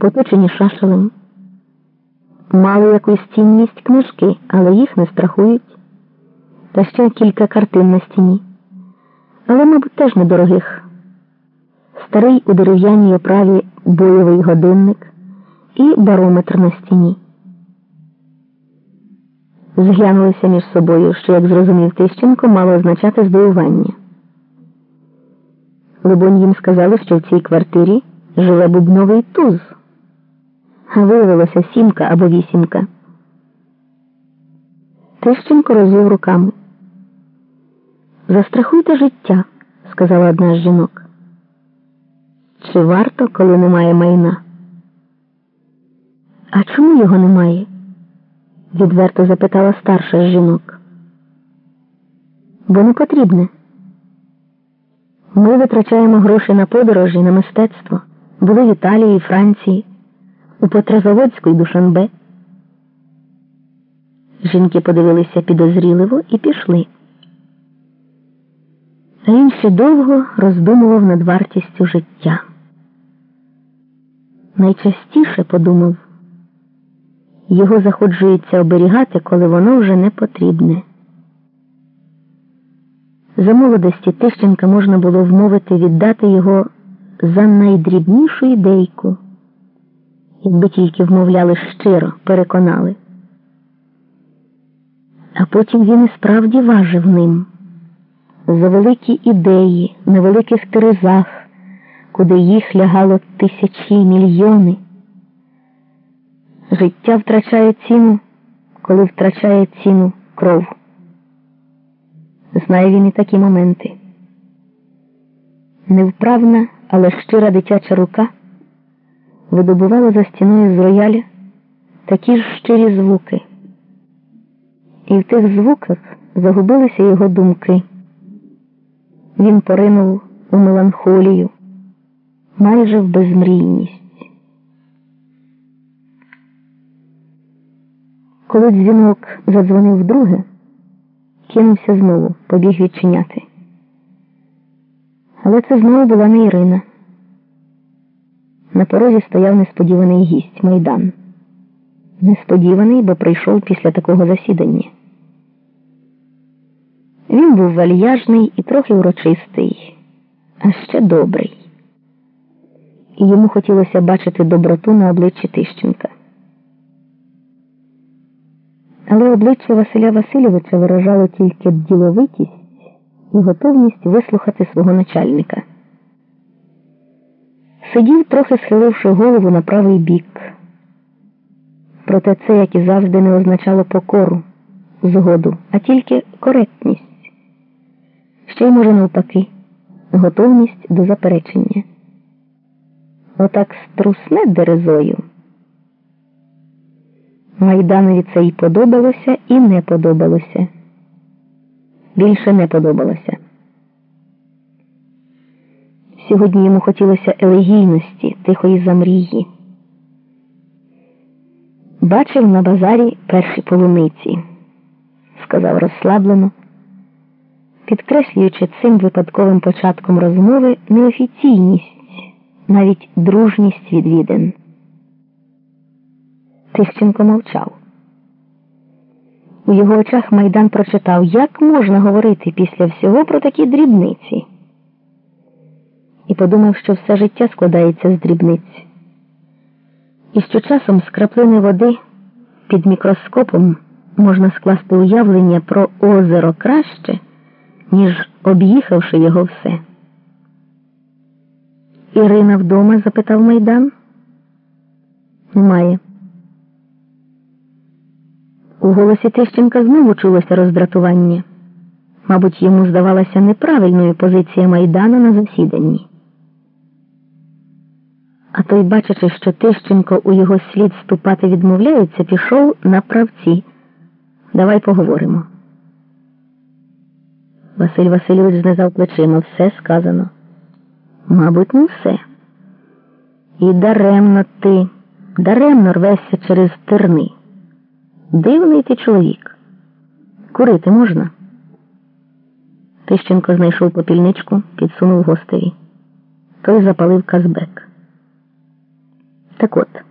поточені шашелем. Мали якусь цінність книжки, але їх не страхують. Та ще кілька картин на стіні. Але, мабуть, теж недорогих. Старий у дерев'яній оправі бойовий годинник і барометр на стіні. Зглянулися між собою, що, як зрозумів Тищенко, мало означати здивування. Либонь їм сказали, що в цій квартирі живе бубновий туз, а виявилося сімка або вісімка. Тищенко розвів руками. Застрахуйте життя, сказала одна з жінок. Чи варто, коли немає майна? А чому його немає? відверто запитала старша з жінок. Бо не потрібне. Ми витрачаємо гроші на подорожі, на мистецтво. Були в Італії, Франції, у Петрозаводську і Душанбе. Жінки подивилися підозріливо і пішли. А він ще довго роздумував над вартістю життя. Найчастіше подумав, його заходжується оберігати, коли воно вже не потрібне. За молодості Тищенка можна було вмовити віддати його за найдрібнішу ідейку, якби тільки вмовляли щиро, переконали. А потім він і справді важив ним за великі ідеї на великих терезах, куди їх лягало тисячі мільйони. Життя втрачає ціну, коли втрачає ціну кров. Знає він і такі моменти. Невправна, але щира дитяча рука видобувала за стіною з рояля такі ж щирі звуки, і в тих звуках загубилися його думки. Він поринув у меланхолію, майже в безмрійність. Коли дзвінок задзвонив вдруге, кинувся знову, побіг відчиняти. Але це знову була не Ірина. На порозі стояв несподіваний гість майдан. Несподіваний, бо прийшов після такого засідання. Він був вальяжний і трохи урочистий, а ще добрий. І йому хотілося бачити доброту на обличчі Тищенка. Але обличчя Василя Васильовича виражало тільки діловитість і готовність вислухати свого начальника. Сидів, трохи схиливши голову на правий бік. Проте це, як і завжди, не означало покору, згоду, а тільки коректність. Ще й, може, навпаки, готовність до заперечення. Отак струсне дерезою. Майданові це і подобалося, і не подобалося. Більше не подобалося. Сьогодні йому хотілося елегійності, тихої замрії. Бачив на базарі перші полуниці, сказав розслаблено, підкреслюючи цим випадковим початком розмови неофіційність, навіть дружність відвідин. Тищенко мовчав. У його очах майдан прочитав, як можна говорити після всього про такі дрібниці. І подумав, що все життя складається з дрібниць. І що часом з краплини води під мікроскопом можна скласти уявлення про озеро краще, ніж об'їхавши його все. Ірина вдома? запитав майдан. Немає. У голосі Тищенка знову чулося роздратування. Мабуть, йому здавалася неправильною позиція Майдана на засіданні. А той, бачачи, що Тищенко у його слід ступати відмовляється, пішов на правці. Давай поговоримо. Василь Васильович знизав плечима. Все сказано. Мабуть, не все. І даремно ти, даремно рвешся через терни. Дивний ти чоловік. Курити можна? Тищенко знайшов попільничку, підсунув гостеві. Той запалив казбек. Так от.